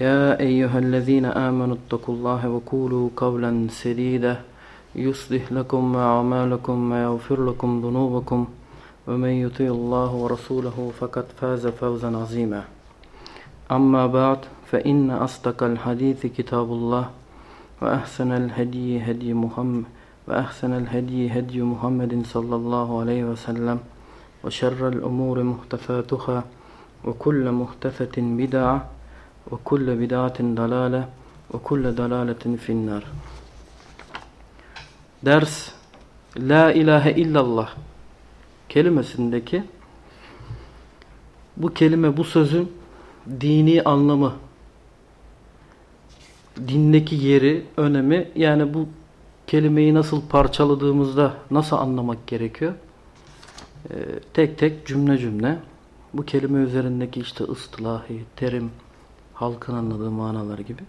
يا أيها الذين آمنوا اتقوا الله وقولوا قولا سديدا. يصلح لكم أعمالكم ويغفر لكم ذنوبكم. ومن يطيع الله ورسوله فقد فاز فوزا عظيما. أما بعد فإن أصدق الحديث كتاب الله وأحسن الهدي هدي محمد وأحسن الهدي هدي محمد صلى الله عليه وسلم وشر الأمور محدثاتها وكل محدثة بدعة ve kulle bid'atin dalale ve kulle dalaletin finnar. Ders La ilahe illallah kelimesindeki bu kelime, bu sözün dini anlamı, dindeki yeri, önemi yani bu kelimeyi nasıl parçaladığımızda nasıl anlamak gerekiyor? Ee, tek tek cümle cümle bu kelime üzerindeki işte ıslahi, terim, halkın anladığı manalar gibi.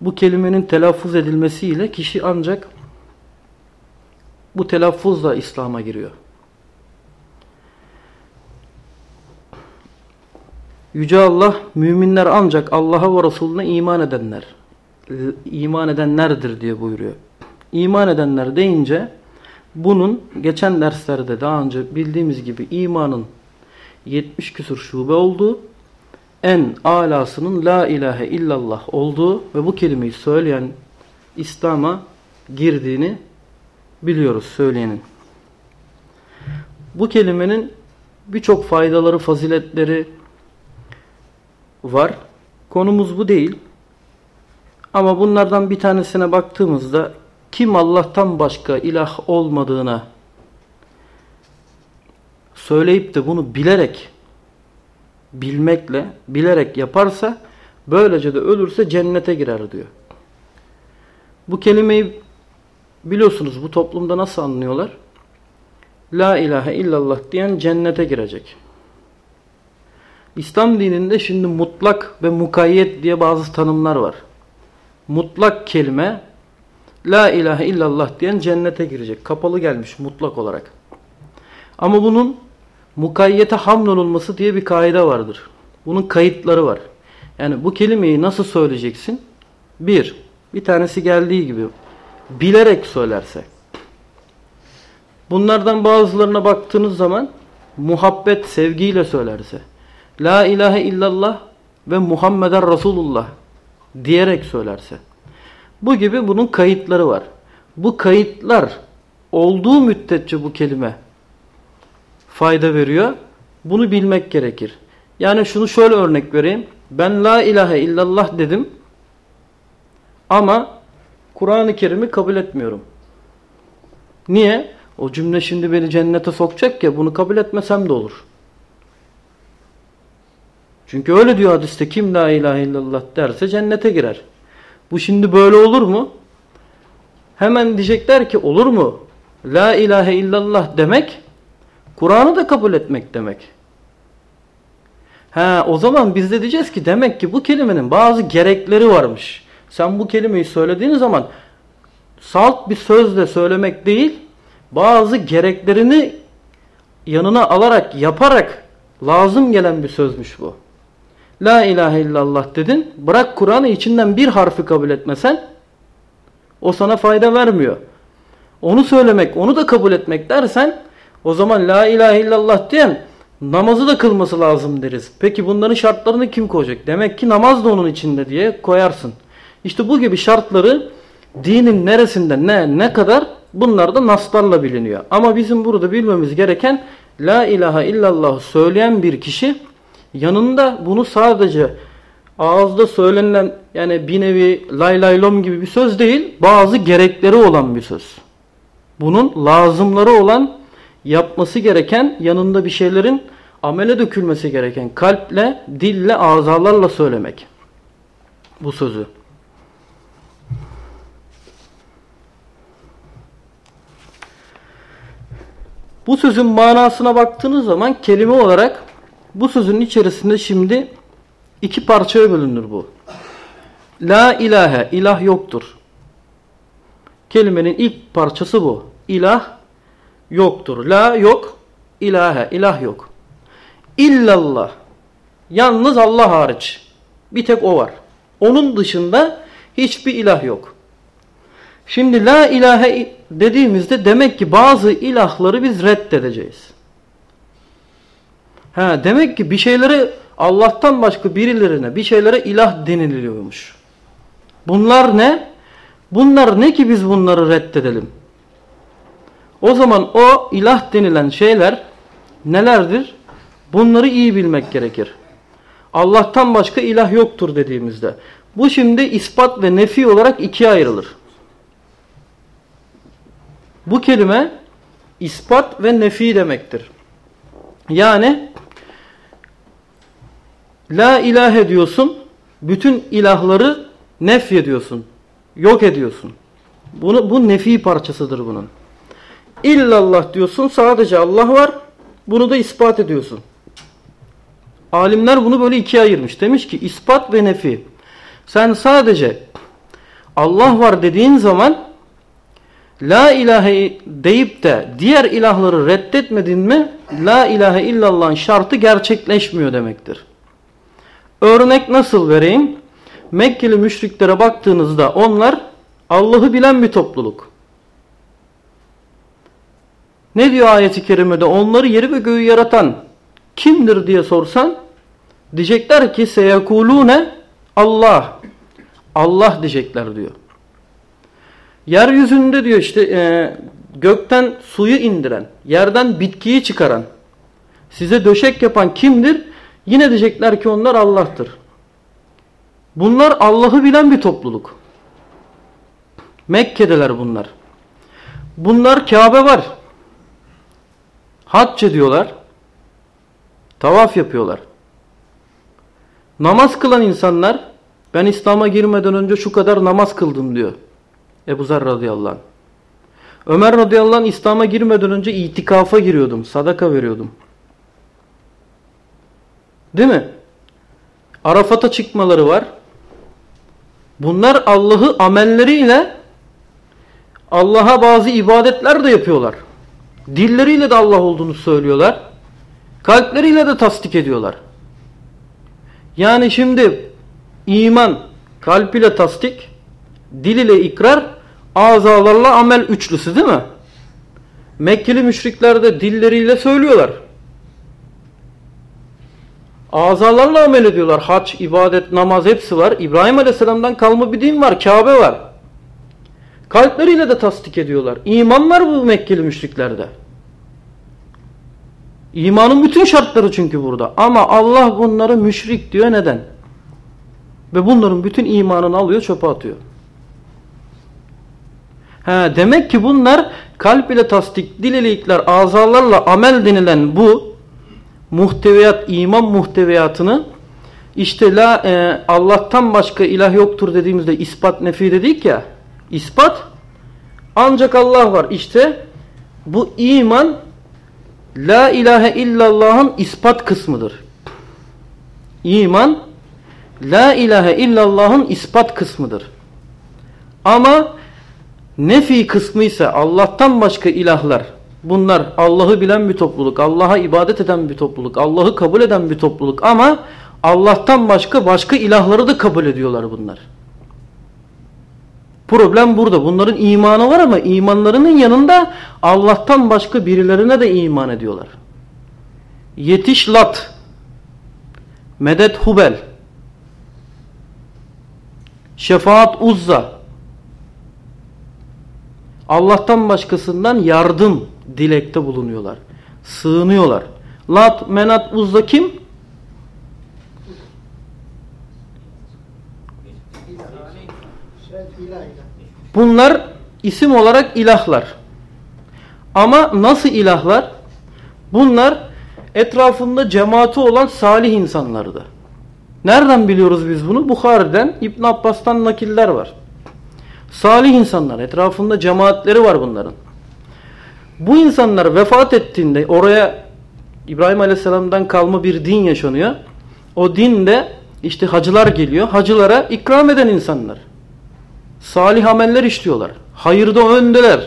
Bu kelimenin telaffuz edilmesiyle kişi ancak bu telaffuzla İslam'a giriyor. Yüce Allah müminler ancak Allah'a ve Resulüne iman edenler iman edenlerdir diye buyuruyor. İman edenler deyince bunun geçen derslerde daha önce bildiğimiz gibi imanın 70 küsur şube olduğu en alasının la ilahe illallah olduğu ve bu kelimeyi söyleyen İslam'a girdiğini biliyoruz söyleyenin. Bu kelimenin birçok faydaları, faziletleri var. Konumuz bu değil. Ama bunlardan bir tanesine baktığımızda kim Allah'tan başka ilah olmadığına söyleyip de bunu bilerek bilmekle, bilerek yaparsa böylece de ölürse cennete girer diyor. Bu kelimeyi biliyorsunuz bu toplumda nasıl anlıyorlar? La ilahe illallah diyen cennete girecek. İslam dininde şimdi mutlak ve mukayyet diye bazı tanımlar var. Mutlak kelime La ilahe illallah diyen cennete girecek. Kapalı gelmiş mutlak olarak. Ama bunun mukayyete hamlolunması diye bir kaide vardır. Bunun kayıtları var. Yani bu kelimeyi nasıl söyleyeceksin? Bir, bir tanesi geldiği gibi bilerek söylerse. Bunlardan bazılarına baktığınız zaman muhabbet, sevgiyle söylerse. La ilahe illallah ve Muhammeden Resulullah diyerek söylerse. Bu gibi bunun kayıtları var. Bu kayıtlar olduğu müddetçe bu kelime fayda veriyor. Bunu bilmek gerekir. Yani şunu şöyle örnek vereyim. Ben la ilahe illallah dedim ama Kur'an-ı Kerim'i kabul etmiyorum. Niye? O cümle şimdi beni cennete sokacak ya bunu kabul etmesem de olur. Çünkü öyle diyor hadiste kim la ilahe illallah derse cennete girer. Bu şimdi böyle olur mu? Hemen diyecekler ki olur mu? La ilahe illallah demek Kur'an'ı da kabul etmek demek. Ha o zaman biz de diyeceğiz ki demek ki bu kelimenin bazı gerekleri varmış. Sen bu kelimeyi söylediğin zaman salt bir sözle söylemek değil, bazı gereklerini yanına alarak, yaparak lazım gelen bir sözmüş bu. La ilahe illallah dedin. Bırak Kur'an'ı içinden bir harfi kabul etmesen o sana fayda vermiyor. Onu söylemek, onu da kabul etmek dersen o zaman la ilahe illallah diyen namazı da kılması lazım deriz. Peki bunların şartlarını kim koyacak? Demek ki namaz da onun içinde diye koyarsın. İşte bu gibi şartları dinin neresinde ne ne kadar bunlar da naslarla biliniyor. Ama bizim burada bilmemiz gereken La ilahe illallah söyleyen bir kişi yanında bunu sadece ağızda söylenen yani bir nevi lay lay lom gibi bir söz değil bazı gerekleri olan bir söz. Bunun lazımları olan yapması gereken yanında bir şeylerin amele dökülmesi gereken kalple, dille, azalarla söylemek bu sözü. Bu sözün manasına baktığınız zaman kelime olarak bu sözün içerisinde şimdi iki parçaya bölünür bu. La ilahe, ilah yoktur. Kelimenin ilk parçası bu. İlah yoktur. La yok, ilahe, ilah yok. İllallah, yalnız Allah hariç. Bir tek o var. Onun dışında hiçbir ilah yok. Şimdi la ilahe dediğimizde demek ki bazı ilahları biz reddedeceğiz. Ha, demek ki bir şeylere Allah'tan başka birilerine bir şeylere ilah deniliyormuş. Bunlar ne? Bunlar ne ki biz bunları reddedelim? O zaman o ilah denilen şeyler nelerdir? Bunları iyi bilmek gerekir. Allah'tan başka ilah yoktur dediğimizde. Bu şimdi ispat ve nefi olarak ikiye ayrılır. Bu kelime ispat ve nefi demektir. Yani la ilahe diyorsun, bütün ilahları nef ediyorsun, yok ediyorsun. Bunu, bu nefi parçasıdır bunun. İllallah diyorsun, sadece Allah var, bunu da ispat ediyorsun. Alimler bunu böyle ikiye ayırmış. Demiş ki ispat ve nefi. Sen sadece Allah var dediğin zaman La ilahe deyip de diğer ilahları reddetmedin mi La ilahe illallah'ın şartı gerçekleşmiyor demektir. Örnek nasıl vereyim? Mekkeli müşriklere baktığınızda onlar Allah'ı bilen bir topluluk. Ne diyor ayeti kerimede? Onları yeri ve göğü yaratan kimdir diye sorsan diyecekler ki seyekulune Allah. Allah diyecekler diyor. Yeryüzünde diyor işte e, gökten suyu indiren, yerden bitkiyi çıkaran, size döşek yapan kimdir? Yine diyecekler ki onlar Allah'tır. Bunlar Allah'ı bilen bir topluluk. Mekke'deler bunlar. Bunlar Kabe var. Hac ediyorlar. Tavaf yapıyorlar. Namaz kılan insanlar ben İslam'a girmeden önce şu kadar namaz kıldım diyor. Ebu Zer radıyallahu anh. Ömer radıyallahu anh İslam'a girmeden önce itikafa giriyordum. Sadaka veriyordum. Değil mi? Arafat'a çıkmaları var. Bunlar Allah'ı amelleriyle Allah'a bazı ibadetler de yapıyorlar. Dilleriyle de Allah olduğunu söylüyorlar. Kalpleriyle de tasdik ediyorlar. Yani şimdi iman kalp ile tasdik, dil ile ikrar, azalarla amel üçlüsü değil mi? Mekkeli müşrikler de dilleriyle söylüyorlar. Azalarla amel ediyorlar. Haç, ibadet, namaz hepsi var. İbrahim Aleyhisselam'dan kalma bir din var. Kabe var. Kalpleriyle de tasdik ediyorlar. İman var bu Mekkeli müşriklerde. İmanın bütün şartları çünkü burada. Ama Allah bunları müşrik diyor. Neden? Ve bunların bütün imanını alıyor çöpe atıyor. He, demek ki bunlar kalp ile tasdik, dil ile ikrar, azalarla amel denilen bu muhteviyat, iman muhteviyatını işte la e, Allah'tan başka ilah yoktur dediğimizde ispat nefi dedik ya. ispat ancak Allah var. İşte bu iman La ilahe illallah'ın ispat kısmıdır. İman La ilahe illallah'ın ispat kısmıdır. Ama nefi kısmı ise Allah'tan başka ilahlar bunlar Allah'ı bilen bir topluluk, Allah'a ibadet eden bir topluluk, Allah'ı kabul eden bir topluluk ama Allah'tan başka başka ilahları da kabul ediyorlar bunlar. Problem burada. Bunların imanı var ama imanlarının yanında Allah'tan başka birilerine de iman ediyorlar. Yetiş Lat, Medet Hubel, Şefaat Uzza, Allah'tan başkasından yardım dilekte bulunuyorlar. Sığınıyorlar. Lat, Menat, Uzza kim? Bunlar isim olarak ilahlar. Ama nasıl ilahlar? Bunlar etrafında cemaati olan salih insanlardı. Nereden biliyoruz biz bunu? Bukhari'den, İbn Abbas'tan nakiller var. Salih insanlar, etrafında cemaatleri var bunların. Bu insanlar vefat ettiğinde oraya İbrahim Aleyhisselam'dan kalma bir din yaşanıyor. O dinde işte hacılar geliyor. Hacılara ikram eden insanlar. Salih ameller işliyorlar. Hayırda öndeler.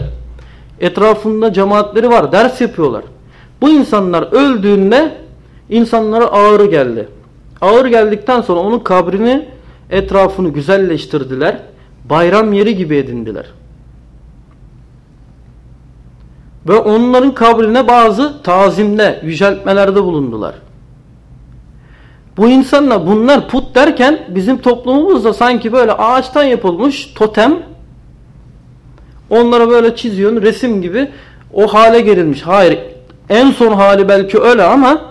Etrafında cemaatleri var. Ders yapıyorlar. Bu insanlar öldüğünde insanlara ağrı geldi. Ağır geldikten sonra onun kabrini etrafını güzelleştirdiler. Bayram yeri gibi edindiler. Ve onların kabrine bazı tazimde, yüceltmelerde bulundular. Bu insanlar bunlar put derken bizim toplumumuzda sanki böyle ağaçtan yapılmış totem onlara böyle çiziyorsun resim gibi o hale gerilmiş. Hayır en son hali belki öyle ama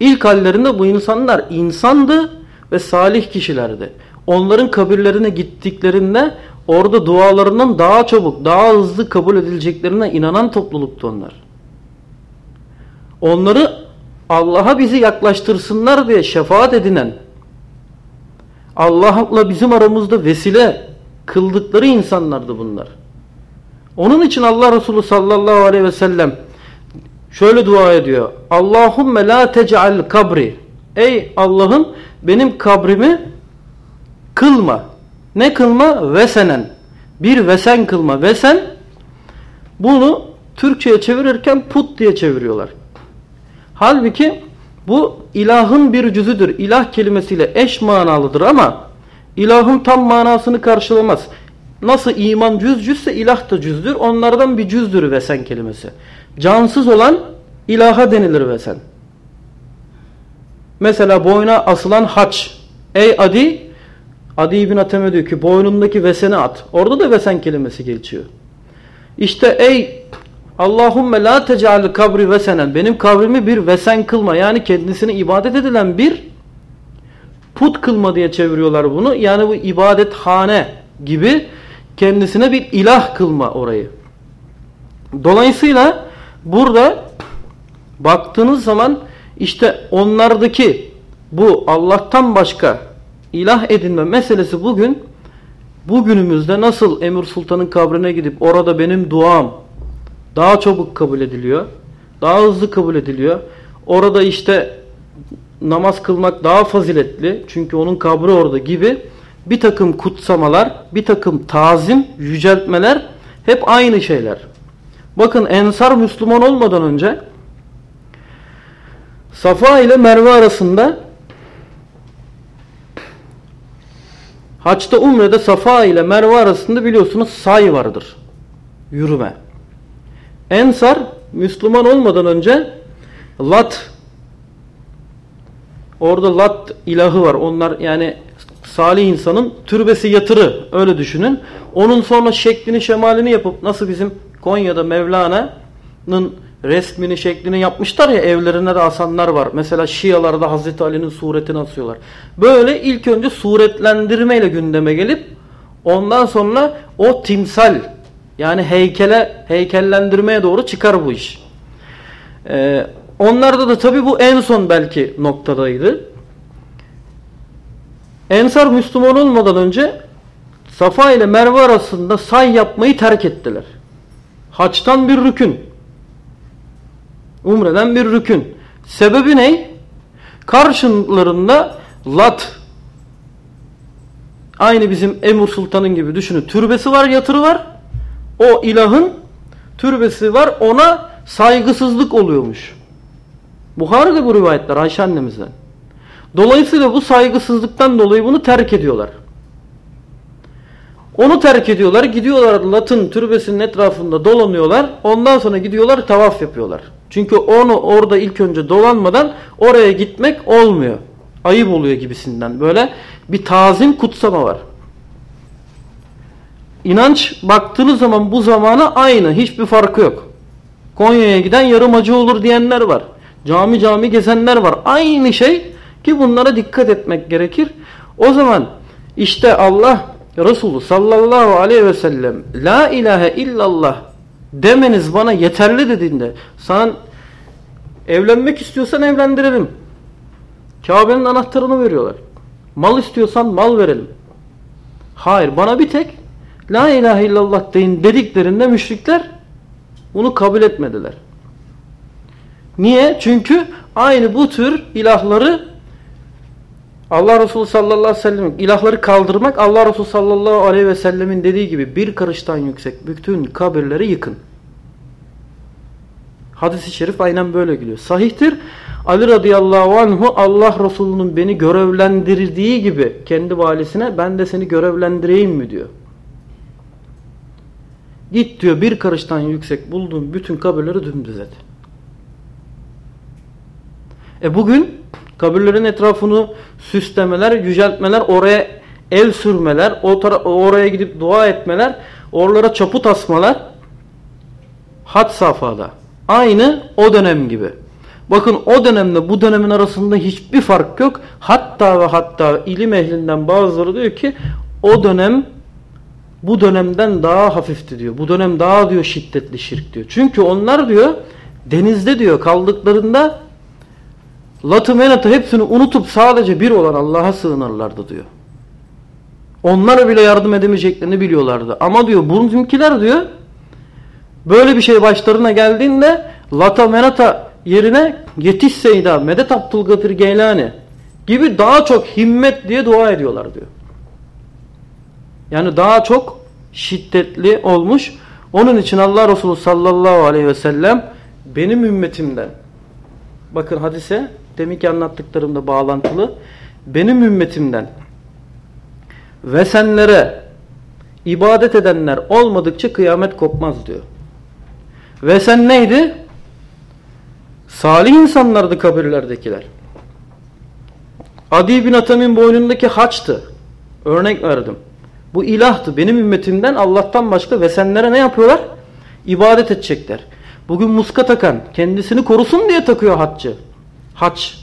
ilk hallerinde bu insanlar insandı ve salih kişilerdi. Onların kabirlerine gittiklerinde orada dualarından daha çabuk, daha hızlı kabul edileceklerine inanan topluluktu onlar. Onları Allah'a bizi yaklaştırsınlar diye şefaat edinen, Allah'la bizim aramızda vesile kıldıkları insanlardı bunlar. Onun için Allah Resulü sallallahu aleyhi ve sellem şöyle dua ediyor. Allahümme la tec'al kabri. Ey Allah'ım benim kabrimi kılma. Ne kılma? Vesenen. Bir vesen kılma. Vesen bunu Türkçe'ye çevirirken put diye çeviriyorlar. Halbuki bu ilahın bir cüzüdür. İlah kelimesiyle eş manalıdır ama ilahın tam manasını karşılamaz. Nasıl iman cüz cüzse ilah da cüzdür. Onlardan bir cüzdür vesen kelimesi. Cansız olan ilaha denilir vesen. Mesela boyuna asılan haç. Ey Adi Adi İbn Ateme diyor ki boynundaki veseni at. Orada da vesen kelimesi geçiyor. İşte ey Allahümme la teca'al kabri vesenen. Benim kabrimi bir vesen kılma. Yani kendisine ibadet edilen bir put kılma diye çeviriyorlar bunu. Yani bu ibadethane gibi kendisine bir ilah kılma orayı. Dolayısıyla burada baktığınız zaman işte onlardaki bu Allah'tan başka ilah edinme meselesi bugün bugünümüzde nasıl Emir Sultan'ın kabrine gidip orada benim duam daha çabuk kabul ediliyor. Daha hızlı kabul ediliyor. Orada işte namaz kılmak daha faziletli. Çünkü onun kabri orada gibi bir takım kutsamalar, bir takım tazim, yüceltmeler hep aynı şeyler. Bakın Ensar Müslüman olmadan önce Safa ile Merve arasında Haçta Umre'de Safa ile Merve arasında biliyorsunuz say vardır. Yürüme. Ensar Müslüman olmadan önce Lat orada Lat ilahı var. Onlar yani salih insanın türbesi yatırı öyle düşünün. Onun sonra şeklini şemalini yapıp nasıl bizim Konya'da Mevlana'nın resmini şeklini yapmışlar ya evlerine de asanlar var. Mesela Şialarda Hazreti Ali'nin suretini asıyorlar. Böyle ilk önce suretlendirmeyle gündeme gelip ondan sonra o timsal yani heykele heykellendirmeye doğru çıkar bu iş. Ee, onlarda da tabi bu en son belki noktadaydı. Ensar Müslüman olmadan önce Safa ile Merve arasında say yapmayı terk ettiler. Haçtan bir rükün. Umreden bir rükün. Sebebi ne? Karşılarında Lat aynı bizim Emir Sultan'ın gibi düşünün. Türbesi var, yatırı var. O ilahın türbesi var. Ona saygısızlık oluyormuş. Buhari'de bu rivayetler Ayşe annemizden. Dolayısıyla bu saygısızlıktan dolayı bunu terk ediyorlar. Onu terk ediyorlar. Gidiyorlar Lat'ın türbesinin etrafında dolanıyorlar. Ondan sonra gidiyorlar tavaf yapıyorlar. Çünkü onu orada ilk önce dolanmadan oraya gitmek olmuyor. Ayıp oluyor gibisinden. Böyle bir tazim kutsama var. İnanç baktığınız zaman bu zamana aynı. Hiçbir farkı yok. Konya'ya giden yarım acı olur diyenler var. Cami cami gezenler var. Aynı şey ki bunlara dikkat etmek gerekir. O zaman işte Allah Resulü sallallahu aleyhi ve sellem La ilahe illallah demeniz bana yeterli dediğinde sen evlenmek istiyorsan evlendirelim. Kabe'nin anahtarını veriyorlar. Mal istiyorsan mal verelim. Hayır bana bir tek La ilahe illallah deyin dediklerinde müşrikler bunu kabul etmediler. Niye? Çünkü aynı bu tür ilahları Allah Resulü sallallahu aleyhi ve sellem ilahları kaldırmak Allah Resulü sallallahu aleyhi ve sellemin dediği gibi bir karıştan yüksek bütün kabirleri yıkın. Hadis-i şerif aynen böyle geliyor. Sahihtir. Ali radıyallahu anhu Allah Resulü'nün beni görevlendirdiği gibi kendi valisine ben de seni görevlendireyim mi diyor. Git diyor bir karıştan yüksek bulduğun bütün kabirleri dümdüz et. E bugün kabirlerin etrafını süslemeler, yüceltmeler, oraya el sürmeler, oraya gidip dua etmeler, oralara çaput asmalar had safhada. Aynı o dönem gibi. Bakın o dönemle bu dönemin arasında hiçbir fark yok. Hatta ve hatta ilim ehlinden bazıları diyor ki o dönem bu dönemden daha hafifti diyor. Bu dönem daha diyor şiddetli şirk diyor. Çünkü onlar diyor denizde diyor kaldıklarında Latı menatı hepsini unutup sadece bir olan Allah'a sığınırlardı diyor. Onlara bile yardım edemeyeceklerini biliyorlardı. Ama diyor bununkiler diyor böyle bir şey başlarına geldiğinde Lata menata yerine yetiş seyda medet Abdülgafir Geylani gibi daha çok himmet diye dua ediyorlar diyor. Yani daha çok şiddetli olmuş. Onun için Allah Resulü sallallahu aleyhi ve sellem benim ümmetimden bakın hadise deminki anlattıklarımda bağlantılı benim ümmetimden ve senlere ibadet edenler olmadıkça kıyamet kopmaz diyor. Ve sen neydi? Salih insanlardı kabirlerdekiler. Adi bin Atam'ın boynundaki haçtı. Örnek verdim. Bu ilahtı. Benim ümmetimden Allah'tan başka ve senlere ne yapıyorlar? İbadet edecekler. Bugün muska takan kendisini korusun diye takıyor haccı. Haç.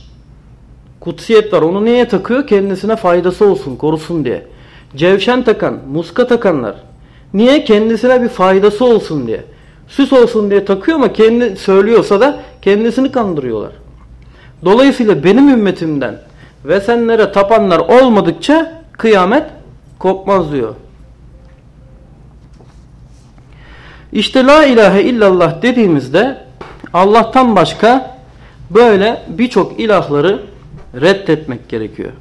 Kutsiyet var. Onu niye takıyor? Kendisine faydası olsun, korusun diye. Cevşen takan, muska takanlar. Niye? Kendisine bir faydası olsun diye. Süs olsun diye takıyor ama kendi söylüyorsa da kendisini kandırıyorlar. Dolayısıyla benim ümmetimden ve senlere tapanlar olmadıkça kıyamet kopmaz diyor. İşte la ilahe illallah dediğimizde Allah'tan başka böyle birçok ilahları reddetmek gerekiyor.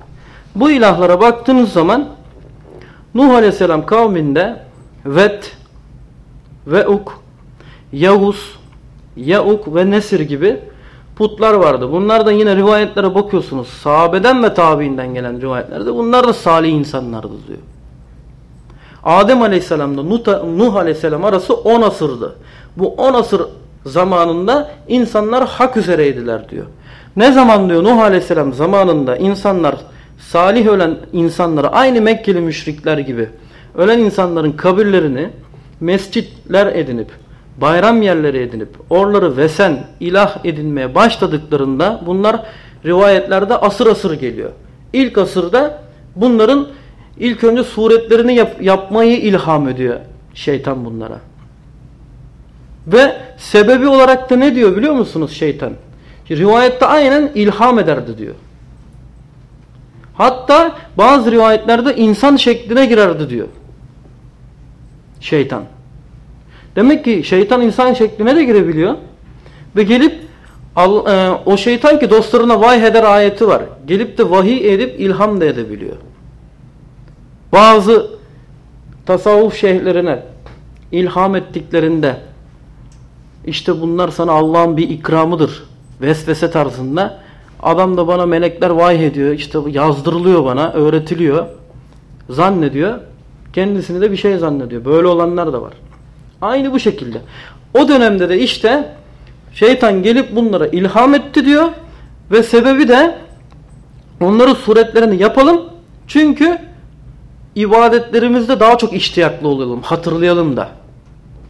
Bu ilahlara baktığınız zaman Nuh Aleyhisselam kavminde Vet, Veuk, Yavuz, Yauk ve Nesir gibi putlar vardı. Bunlar da yine rivayetlere bakıyorsunuz. Sahabeden ve tabiinden gelen rivayetlerde bunlar da salih insanlardı diyor. Adem Aleyhisselam'da Nuh Aleyhisselam arası 10 asırdı. Bu 10 asır zamanında insanlar hak üzereydiler diyor. Ne zaman diyor Nuh Aleyhisselam zamanında insanlar salih ölen insanları aynı Mekkeli müşrikler gibi ölen insanların kabirlerini mescitler edinip bayram yerleri edinip oraları vesen ilah edinmeye başladıklarında bunlar rivayetlerde asır asır geliyor. İlk asırda bunların ilk önce suretlerini yap yapmayı ilham ediyor şeytan bunlara. Ve sebebi olarak da ne diyor biliyor musunuz şeytan? Rivayette aynen ilham ederdi diyor. Hatta bazı rivayetlerde insan şekline girerdi diyor. Şeytan. Demek ki şeytan insan şekline de girebiliyor. Ve gelip e, o şeytan ki dostlarına vay heder ayeti var. Gelip de vahiy edip ilham da edebiliyor. Bazı tasavvuf şeyhlerine ilham ettiklerinde işte bunlar sana Allah'ın bir ikramıdır. Vesvese tarzında. Adam da bana melekler vay ediyor. İşte yazdırılıyor bana, öğretiliyor. Zannediyor. Kendisini de bir şey zannediyor. Böyle olanlar da var. Aynı bu şekilde. O dönemde de işte şeytan gelip bunlara ilham etti diyor. Ve sebebi de onların suretlerini yapalım. Çünkü ibadetlerimizde daha çok iştiyaklı olalım. Hatırlayalım da.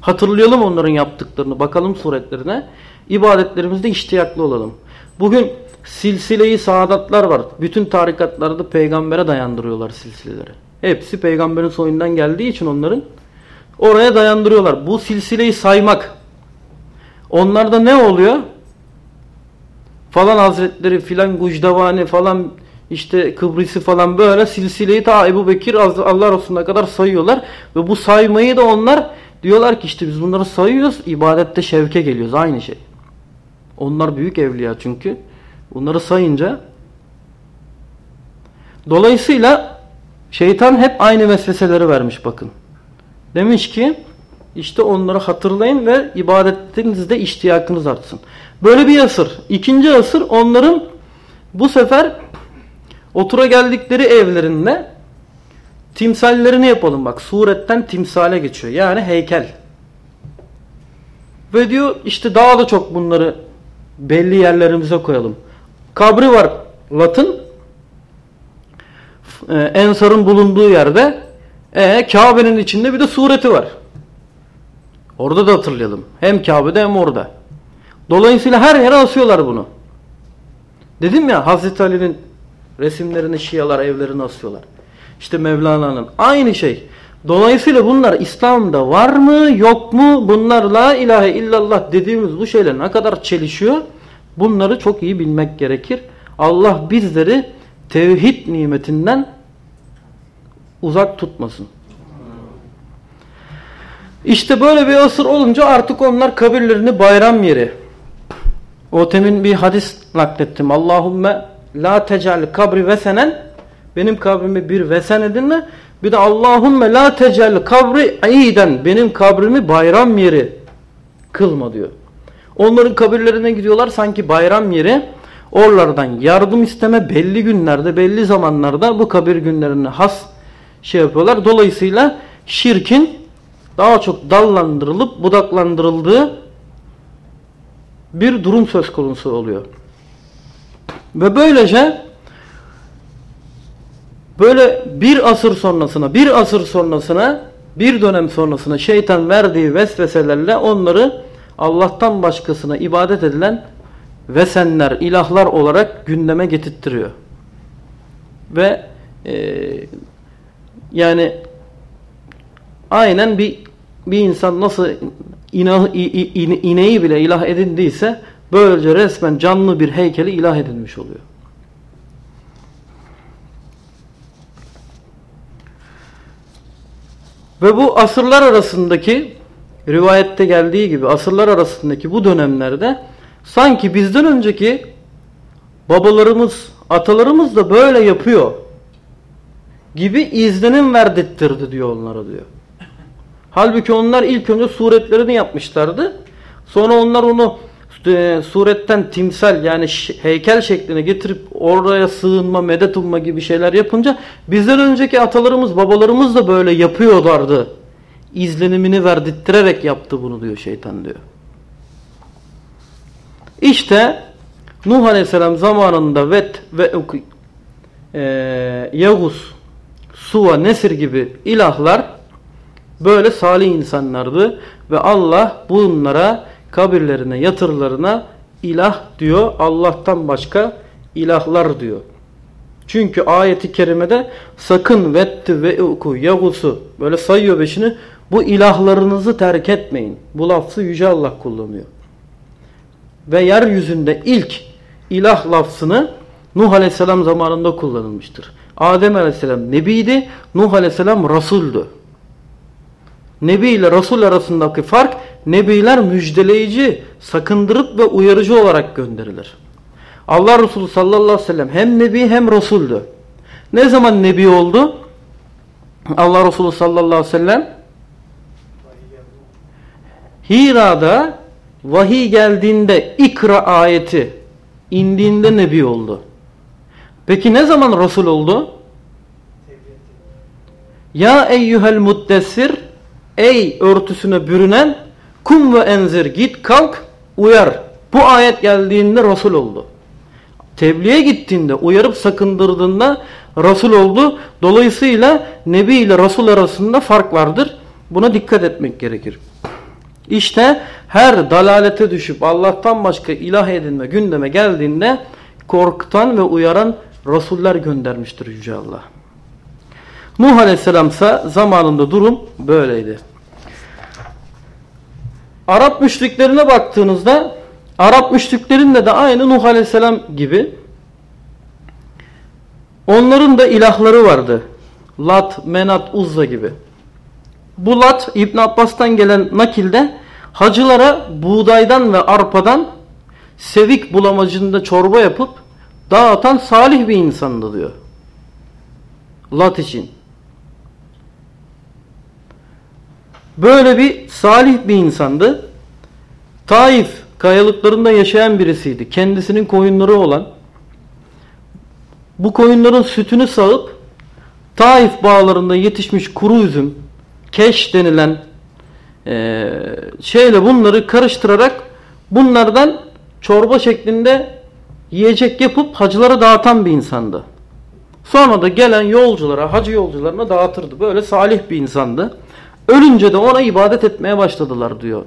Hatırlayalım onların yaptıklarını. Bakalım suretlerine. İbadetlerimizde iştiyaklı olalım. Bugün silsileyi saadatlar var. Bütün tarikatlarda peygambere dayandırıyorlar silsileleri. Hepsi peygamberin soyundan geldiği için onların oraya dayandırıyorlar. Bu silsileyi saymak. Onlarda ne oluyor? Falan hazretleri filan Gucdavani falan işte Kıbrıs'ı falan böyle silsileyi ta Ebu Bekir Allah Resulü'ne kadar sayıyorlar. Ve bu saymayı da onlar diyorlar ki işte biz bunları sayıyoruz ibadette şevke geliyoruz aynı şey. Onlar büyük evliya çünkü. Bunları sayınca dolayısıyla şeytan hep aynı vesveseleri vermiş bakın. Demiş ki işte onları hatırlayın ve ibadetinizde iştiyakınız artsın. Böyle bir asır. İkinci asır onların bu sefer otura geldikleri evlerinde timsallerini yapalım bak. Suretten timsale geçiyor. Yani heykel. Ve diyor işte daha da çok bunları belli yerlerimize koyalım. Kabri var Lat'ın. E, Ensar'ın bulunduğu yerde e, Kabe'nin içinde bir de sureti var. Orada da hatırlayalım. Hem Kabe'de hem orada. Dolayısıyla her yere asıyorlar bunu. Dedim ya Hazreti Ali'nin resimlerini Şialar evlerine asıyorlar. İşte Mevlana'nın aynı şey. Dolayısıyla bunlar İslam'da var mı yok mu bunlar la ilahe illallah dediğimiz bu şeyler ne kadar çelişiyor bunları çok iyi bilmek gerekir. Allah bizleri tevhid nimetinden uzak tutmasın. İşte böyle bir asır olunca artık onlar kabirlerini bayram yeri. O temin bir hadis naklettim. Allahümme la tecal kabri vesenen benim kabrimi bir vesen edinme. Bir de Allahümme la tecal kabri iyiden benim kabrimi bayram yeri kılma diyor. Onların kabirlerine gidiyorlar sanki bayram yeri. Oralardan yardım isteme belli günlerde belli zamanlarda bu kabir günlerine has şey yapıyorlar. Dolayısıyla şirkin daha çok dallandırılıp budaklandırıldığı bir durum söz konusu oluyor. Ve böylece böyle bir asır sonrasına, bir asır sonrasına, bir dönem sonrasına şeytan verdiği vesveselerle onları Allah'tan başkasına ibadet edilen vesenler, ilahlar olarak gündeme getirttiriyor. Ve e, yani aynen bir bir insan nasıl ina, ineği bile ilah edindiyse böylece resmen canlı bir heykeli ilah edilmiş oluyor. Ve bu asırlar arasındaki rivayette geldiği gibi asırlar arasındaki bu dönemlerde sanki bizden önceki babalarımız, atalarımız da böyle yapıyor gibi izlenim verdirttirdi diyor onlara diyor. Halbuki onlar ilk önce suretlerini yapmışlardı. Sonra onlar onu e, suretten timsel yani heykel şekline getirip oraya sığınma, medet umma gibi şeyler yapınca bizden önceki atalarımız, babalarımız da böyle yapıyorlardı. İzlenimini verdirterek yaptı bunu diyor şeytan diyor. İşte Nuh Aleyhisselam zamanında Vet ve e, Yavuz, Suva, Nesir gibi ilahlar böyle salih insanlardı ve Allah bunlara kabirlerine, yatırlarına ilah diyor. Allah'tan başka ilahlar diyor. Çünkü ayeti kerimede sakın vetti ve uku yagusu böyle sayıyor beşini bu ilahlarınızı terk etmeyin. Bu lafzı Yüce Allah kullanıyor. Ve yeryüzünde ilk ilah lafzını Nuh Aleyhisselam zamanında kullanılmıştır. Adem Aleyhisselam nebiydi, Nuh Aleyhisselam rasuldü. Nebi ile Resul arasındaki fark Nebiler müjdeleyici, sakındırıp ve uyarıcı olarak gönderilir. Allah Resulü sallallahu aleyhi ve sellem hem Nebi hem Resul'dü. Ne zaman Nebi oldu? Allah Resulü sallallahu aleyhi ve sellem Hira'da vahiy geldiğinde ikra ayeti indiğinde Nebi oldu. Peki ne zaman Resul oldu? Ya eyyuhel muddessir Ey örtüsüne bürünen kum ve enzir git kalk uyar. Bu ayet geldiğinde Resul oldu. Tebliğe gittiğinde uyarıp sakındırdığında Resul oldu. Dolayısıyla Nebi ile Resul arasında fark vardır. Buna dikkat etmek gerekir. İşte her dalalete düşüp Allah'tan başka ilah edinme gündeme geldiğinde korkutan ve uyaran Resuller göndermiştir Yüce Allah. Nuh Aleyhisselam ise zamanında durum böyleydi. Arap müşriklerine baktığınızda Arap müşriklerinde de aynı Nuh Aleyhisselam gibi onların da ilahları vardı. Lat, Menat, Uzza gibi. Bu Lat İbn Abbas'tan gelen nakilde hacılara buğdaydan ve arpadan sevik bulamacında çorba yapıp dağıtan salih bir insandı diyor. Lat için. Böyle bir salih bir insandı. Taif kayalıklarında yaşayan birisiydi. Kendisinin koyunları olan. Bu koyunların sütünü sağıp Taif bağlarında yetişmiş kuru üzüm, keş denilen e, şeyle bunları karıştırarak bunlardan çorba şeklinde yiyecek yapıp hacılara dağıtan bir insandı. Sonra da gelen yolculara, hacı yolcularına dağıtırdı. Böyle salih bir insandı. Ölünce de ona ibadet etmeye başladılar diyor.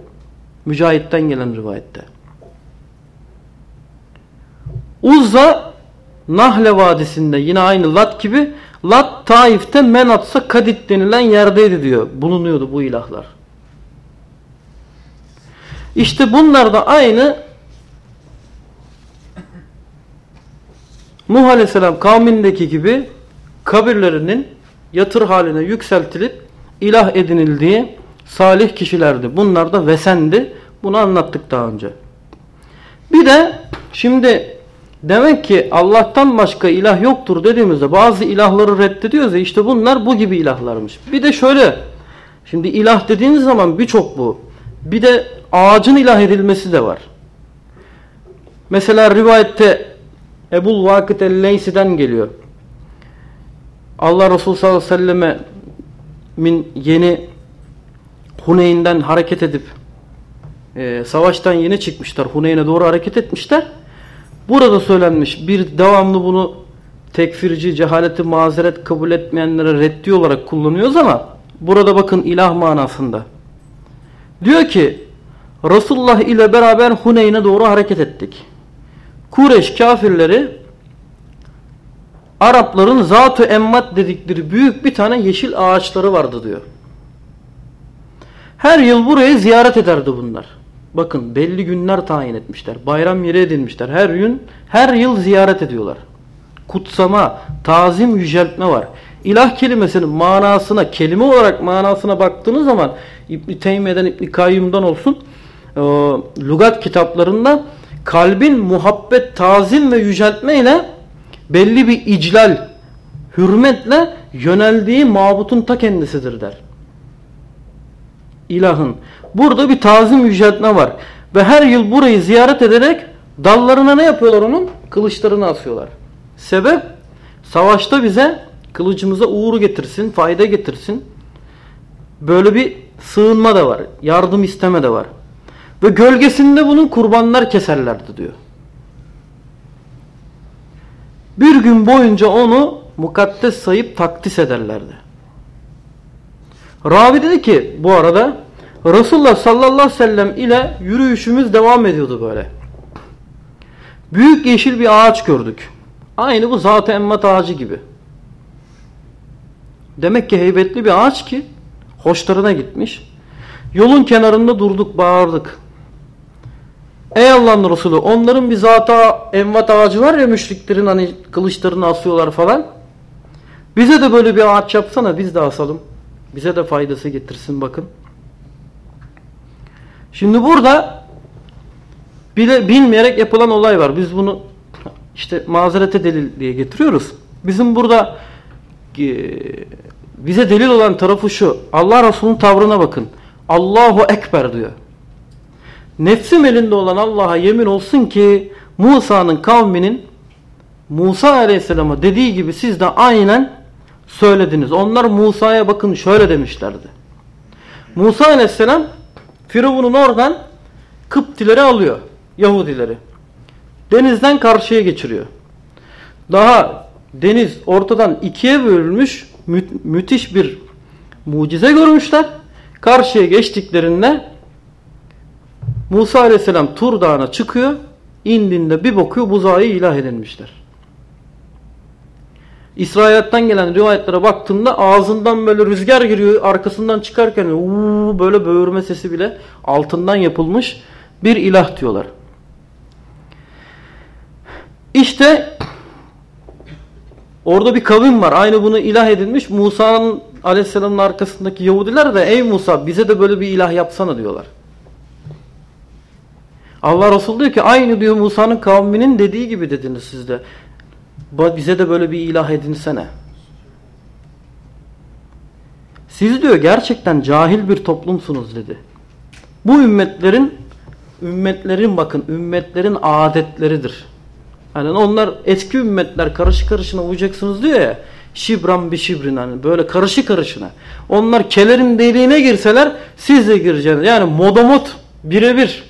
Mücahit'ten gelen rivayette. Uzza Nahle Vadisi'nde yine aynı Lat gibi Lat Taif'te Menatsa Kadit denilen yerdeydi diyor. Bulunuyordu bu ilahlar. İşte bunlar da aynı Nuh Aleyhisselam kavmindeki gibi kabirlerinin yatır haline yükseltilip ilah edinildiği salih kişilerdi. Bunlar da vesendi. Bunu anlattık daha önce. Bir de şimdi demek ki Allah'tan başka ilah yoktur dediğimizde bazı ilahları reddediyoruz ya işte bunlar bu gibi ilahlarmış. Bir de şöyle şimdi ilah dediğiniz zaman birçok bu. Bir de ağacın ilah edilmesi de var. Mesela rivayette Ebul Vakit el-Leysi'den geliyor. Allah Resulü sallallahu aleyhi ve selleme min yeni Huneyn'den hareket edip e, savaştan yeni çıkmışlar. Huneyn'e doğru hareket etmişler. Burada söylenmiş bir devamlı bunu tekfirci, cehaleti mazeret kabul etmeyenlere reddi olarak kullanıyoruz ama burada bakın ilah manasında. Diyor ki Resulullah ile beraber Huneyn'e doğru hareket ettik. Kureş kafirleri Arapların Zat-ı Emmat dedikleri büyük bir tane yeşil ağaçları vardı diyor. Her yıl burayı ziyaret ederdi bunlar. Bakın belli günler tayin etmişler. Bayram yeri edinmişler. Her gün, her yıl ziyaret ediyorlar. Kutsama, tazim, yüceltme var. İlah kelimesinin manasına, kelime olarak manasına baktığınız zaman İbn-i Teymiye'den, İbn-i Kayyum'dan olsun e, lugat kitaplarında kalbin muhabbet, tazim ve yüceltme ile belli bir iclal, hürmetle yöneldiği mabutun ta kendisidir der. İlahın. Burada bir tazim yüceltme var. Ve her yıl burayı ziyaret ederek dallarına ne yapıyorlar onun? Kılıçlarını asıyorlar. Sebep? Savaşta bize kılıcımıza uğur getirsin, fayda getirsin. Böyle bir sığınma da var. Yardım isteme de var. Ve gölgesinde bunun kurbanlar keserlerdi diyor. Bir gün boyunca onu mukaddes sayıp takdis ederlerdi. Ravi dedi ki bu arada Resulullah sallallahu aleyhi ve sellem ile yürüyüşümüz devam ediyordu böyle. Büyük yeşil bir ağaç gördük. Aynı bu zat-ı emmat ağacı gibi. Demek ki heybetli bir ağaç ki hoşlarına gitmiş. Yolun kenarında durduk bağırdık. Ey Allah'ın Resulü onların bir zata envat ağacı var ya müşriklerin hani kılıçlarını asıyorlar falan. Bize de böyle bir ağaç yapsana biz de asalım. Bize de faydası getirsin bakın. Şimdi burada bile bilmeyerek yapılan olay var. Biz bunu işte mazerete delil diye getiriyoruz. Bizim burada e, bize delil olan tarafı şu. Allah Resulü'nün tavrına bakın. Allahu Ekber diyor. Nefsim elinde olan Allah'a yemin olsun ki Musa'nın kavminin Musa Aleyhisselam'a dediği gibi siz de aynen söylediniz. Onlar Musa'ya bakın şöyle demişlerdi. Musa Aleyhisselam Firavun'un oradan Kıptileri alıyor. Yahudileri. Denizden karşıya geçiriyor. Daha deniz ortadan ikiye bölünmüş mü müthiş bir mucize görmüşler. Karşıya geçtiklerinde Musa aleyhisselam Tur Dağı'na çıkıyor. İndiğinde bir bakıyor buzağıyı ilah edilmişler. İsrail'den gelen rivayetlere baktığında ağzından böyle rüzgar giriyor. Arkasından çıkarken uuu böyle böğürme sesi bile altından yapılmış bir ilah diyorlar. İşte orada bir kavim var. Aynı bunu ilah edilmiş. Musa'nın aleyhisselamın arkasındaki Yahudiler de ey Musa bize de böyle bir ilah yapsana diyorlar. Allah Resulü diyor ki aynı diyor Musa'nın kavminin dediği gibi dediniz siz de. Bize de böyle bir ilah edinsene. Siz diyor gerçekten cahil bir toplumsunuz dedi. Bu ümmetlerin ümmetlerin bakın ümmetlerin adetleridir. Hani onlar eski ümmetler karışı karışına uyacaksınız diyor ya. Şibran bir şibrin hani böyle karışı karışına. Onlar kelerin deliğine girseler siz de gireceksiniz. Yani modomot birebir.